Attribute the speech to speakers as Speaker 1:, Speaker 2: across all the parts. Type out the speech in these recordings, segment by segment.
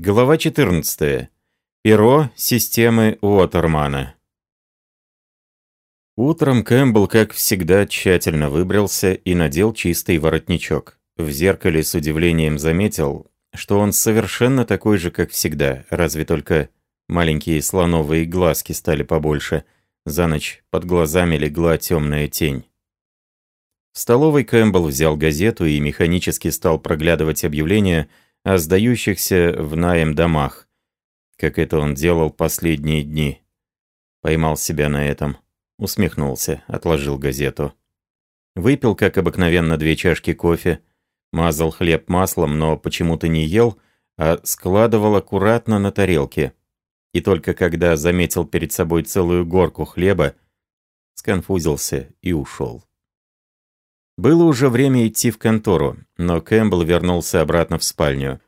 Speaker 1: Глава 14. Перо системы Уотермана. Утром Кэмпбелл, как всегда, тщательно выбрался и надел чистый воротничок. В зеркале с удивлением заметил, что он совершенно такой же, как всегда, разве только маленькие слоновые глазки стали побольше. За ночь под глазами легла темная тень. В столовой Кэмпбелл взял газету и механически стал проглядывать объявления – о сдающихся в наем домах, как это он делал последние дни. Поймал себя на этом, усмехнулся, отложил газету. Выпил, как обыкновенно, две чашки кофе, мазал хлеб маслом, но почему-то не ел, а складывал аккуратно на тарелке. И только когда заметил перед собой целую горку хлеба, сконфузился и ушел. Было уже время идти в контору, но Кэмпбелл вернулся обратно в спальню.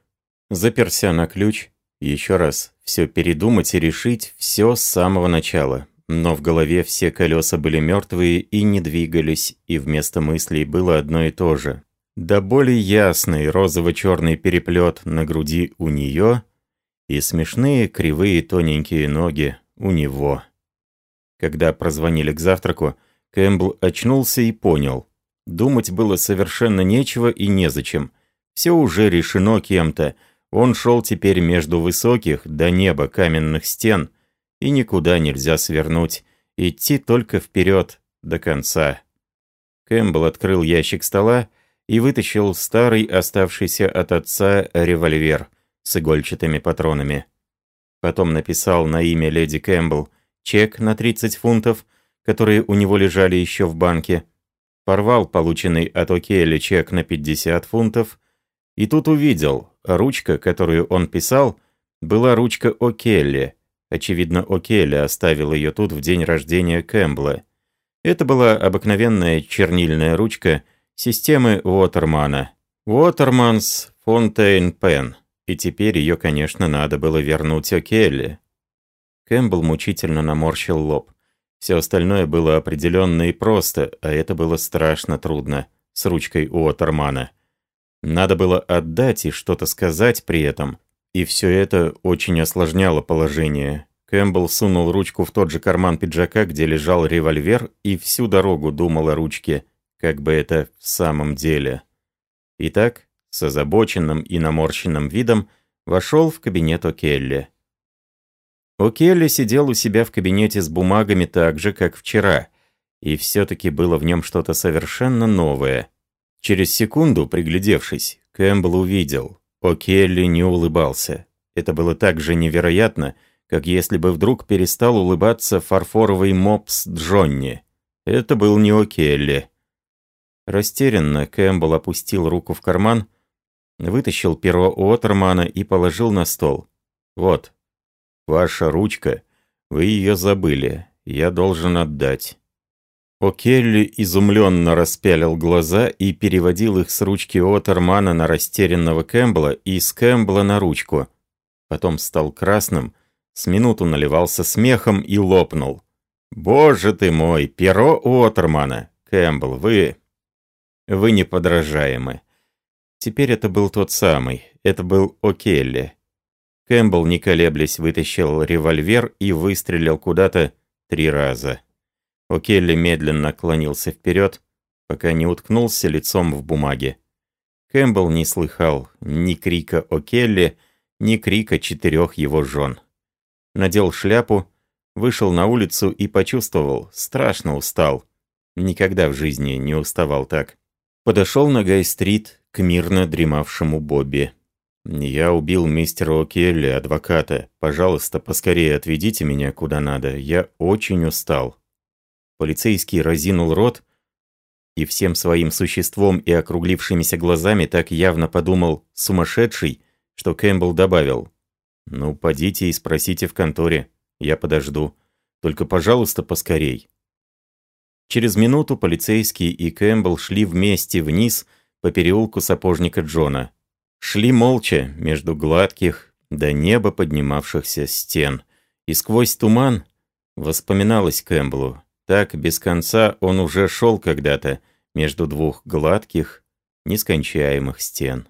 Speaker 1: Заперся на ключ, еще раз все передумать и решить все с самого начала. Но в голове все колеса были мертвые и не двигались, и вместо мыслей было одно и то же. Да более ясный розово-черный переплет на груди у нее и смешные кривые тоненькие ноги у него. Когда прозвонили к завтраку, Кэмпбелл очнулся и понял. Думать было совершенно нечего и незачем. Все уже решено кем-то. Он шел теперь между высоких до неба каменных стен, и никуда нельзя свернуть. Идти только вперед, до конца. Кэмпбелл открыл ящик стола и вытащил старый, оставшийся от отца, револьвер с игольчатыми патронами. Потом написал на имя леди Кэмпбелл чек на 30 фунтов, которые у него лежали еще в банке, порвал полученный от О'Келли чек на 50 фунтов, и тут увидел, ручка, которую он писал, была ручка О'Келли. Очевидно, О'Келли оставил ее тут в день рождения Кэмпбелла. Это была обыкновенная чернильная ручка системы Уотермана. Уотерманс Фонтейн Пен. И теперь ее, конечно, надо было вернуть О'Келли. Кэмпбелл мучительно наморщил лоб. Все остальное было определенно и просто, а это было страшно трудно, с ручкой у Отермана. Надо было отдать и что-то сказать при этом, и все это очень осложняло положение. Кэмпбелл сунул ручку в тот же карман пиджака, где лежал револьвер, и всю дорогу думал о ручке, как бы это в самом деле. Итак, с озабоченным и наморщенным видом вошел в кабинет О'Келли. О'Келли сидел у себя в кабинете с бумагами так же, как вчера, и все-таки было в нем что-то совершенно новое. Через секунду, приглядевшись, Кэмпбелл увидел. О'Келли не улыбался. Это было так же невероятно, как если бы вдруг перестал улыбаться фарфоровый мопс Джонни. Это был не О'Келли. Растерянно Кэмпбелл опустил руку в карман, вытащил перо Уотермана и положил на стол. «Вот, Ваша ручка. Вы ее забыли. Я должен отдать». О'Келли изумленно распялил глаза и переводил их с ручки Отермана на растерянного Кэмпбелла и с Кэмпбелла на ручку. Потом стал красным, с минуту наливался смехом и лопнул. «Боже ты мой, перо Уотермана! Кэмпбелл, вы... вы неподражаемы!» Теперь это был тот самый, это был О'Келли. Кэмпбелл, не колеблясь, вытащил револьвер и выстрелил куда-то три раза. О'Келли медленно клонился вперед, пока не уткнулся лицом в бумаге. Кэмпбелл не слыхал ни крика О'Келли, ни крика четырех его жен. Надел шляпу, вышел на улицу и почувствовал, страшно устал. Никогда в жизни не уставал так. Подошел на Гай-стрит к мирно дремавшему Бобби. «Я убил мистера О'Келли, адвоката. Пожалуйста, поскорее отведите меня куда надо. Я очень устал». Полицейский разинул рот и всем своим существом и округлившимися глазами так явно подумал «сумасшедший», что Кэмпбелл добавил «Ну, подите и спросите в конторе. Я подожду. Только, пожалуйста, поскорей». Через минуту полицейский и Кэмпбелл шли вместе вниз по переулку сапожника Джона. Шли молча между гладких до неба поднимавшихся стен. И сквозь туман воспоминалось Кэмпбеллу. Так без конца он уже шел когда-то между двух гладких, нескончаемых стен.